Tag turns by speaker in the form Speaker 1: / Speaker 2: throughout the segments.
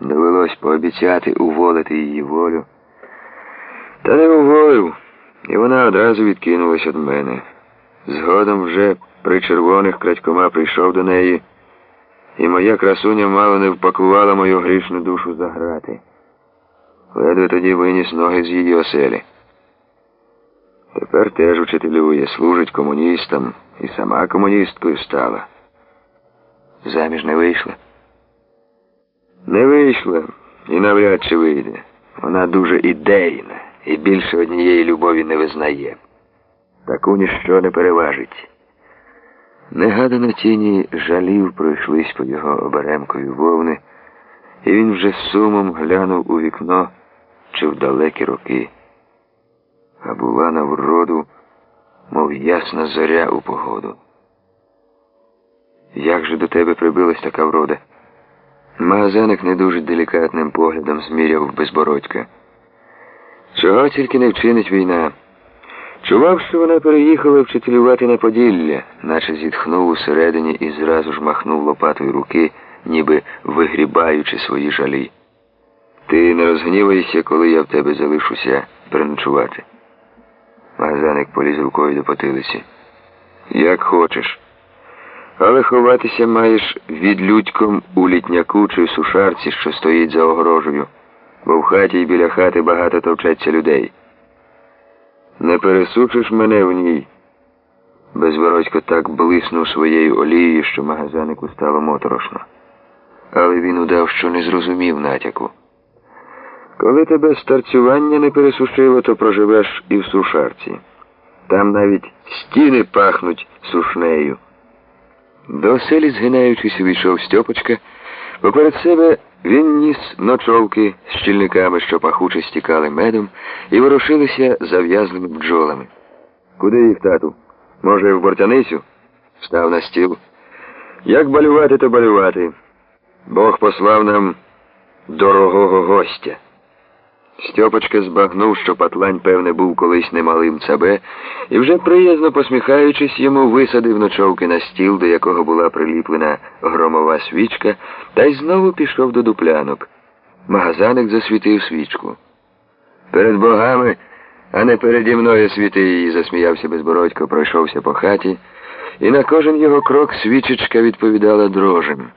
Speaker 1: Довелось пообіцяти уволити її волю. Та не уволив, і вона одразу відкинулась від мене. Згодом вже при червоних крадькома прийшов до неї, і моя красуня мало не впакувала мою грішну душу за грати. Ледве тоді виніс ноги з її оселі. Тепер теж учителює, служить комуністам і сама комуністкою стала. Заміж не вийшла. Не вийшла і навряд чи вийде. Вона дуже ідейна і більше однієї любові не визнає. Таку ніщо не переважить. Негадано тіні жалів пройшлись по його оберемкою вовни, і він вже сумом глянув у вікно чи в далекі роки. А була на вроду, мов ясна зоря у погоду. Як же до тебе прибилась така врода? Магазаник не дуже делікатним поглядом зміряв безбородька. Чого тільки не вчинить війна. Чував, що вона переїхала вчителювати на Поділля, наче зітхнув усередині і зразу ж махнув лопатою руки, ніби вигрібаючи свої жалі. Ти не розгнівайся, коли я в тебе залишуся переночувати. Магазаник поліз рукою до потилиці. Як хочеш. Але ховатися маєш від людьком у літняку чи сушарці, що стоїть за огорожею, бо в хаті й біля хати багато товчаться людей. Не пересучиш мене в ній. Безвородько так блиснув своєю олією, що магазанику стало моторошно. Але він удав, що не зрозумів натяку. Коли тебе старцювання не пересушило, то проживеш і в сушарці. Там навіть стіни пахнуть сушнею. До оселі, згинаючись, увійшов Стьопочка. Поперед себе він ніс ночовки з щільниками, що пахуче стікали медом, і ворушилися зав'язлими бджолами. Куди їх, тату? Може, в бортяницю? Став на стіл. Як балювати, то балювати. Бог послав нам дорогого гостя. Стьопочка збагнув, що патлань, певне, був колись немалим цабе, і вже приязно посміхаючись, йому висадив ночовки на стіл, до якого була приліплена громова свічка, та й знову пішов до дуплянок. Магазаник засвітив свічку. Перед богами, а не переді мною світи її, засміявся безбородько, пройшовся по хаті, і на кожен його крок свічечка відповідала дрожем.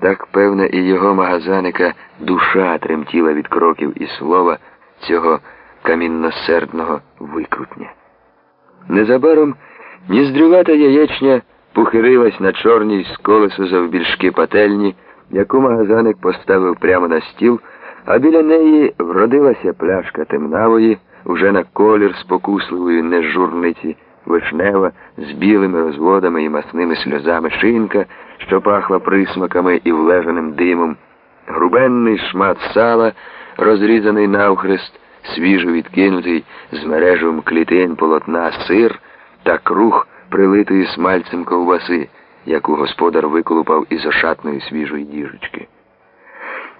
Speaker 1: Так, певне, і його магазаника душа тремтіла від кроків і слова цього камінносердного викрутня. Незабаром ніздрювата яєчня похирилась на чорній з колесу завбільшки пательні, яку магазаник поставив прямо на стіл, а біля неї вродилася пляшка темнавої, вже на колір спокусливої нежурниці, вишнева з білими розводами і масними сльозами шинка що пахла присмаками і влежаним димом, грубенний шмат сала, розрізаний навхрест, свіжо відкинутий з мережем клітин полотна сир та круг прилитої смальцем ковбаси, яку господар виколупав із ошатної свіжої діжечки.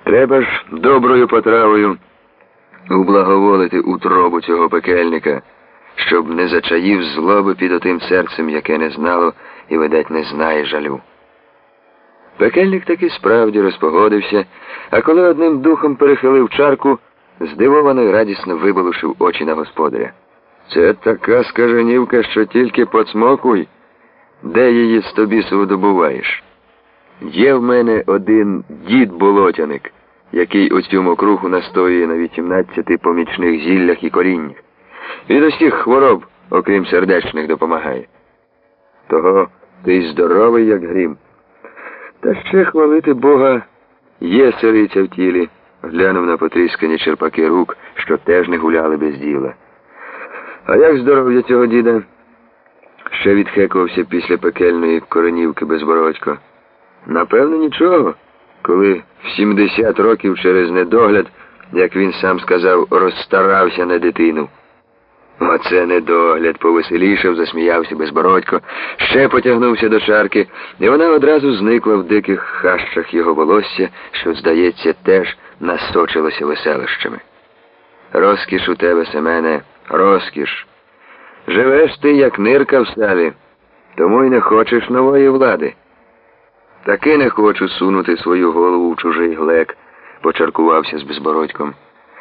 Speaker 1: Треба ж доброю потравою ублаговолити утробу цього пекельника, щоб не зачаїв злоби під отим серцем, яке не знало і, видать, не знає жалю. Пекельник таки справді розпогодився, а коли одним духом перехилив чарку, здивовано й радісно вибалушив очі на господаря. Це така скаженівка, що тільки поцмокуй, де її з тобі добуваєш. Є в мене один дід болотяник, який у цьому кругу настоює на 18 помічних зіллях і коріннях. Від усіх хвороб, окрім сердечних, допомагає. Того ти здоровий, як грім. Та ще хвалити Бога є сириця в тілі, глянув на потріскані черпаки рук, що теж не гуляли без діла. А як здоров'я цього діда? Ще відхекувався після пекельної коренівки безбородько. Напевно, нічого, коли в 70 років через недогляд, як він сам сказав, розстарався на дитину. Оце недогляд повеселішав, засміявся безбородько, ще потягнувся до шарки, і вона одразу зникла в диких хащах його волосся, що, здається, теж насочилося веселищами. Розкіш у тебе, Семене, розкіш. Живеш ти, як нирка в салі, тому й не хочеш нової влади. Таки не хочу сунути свою голову в чужий глек, почаркувався з безбородьком.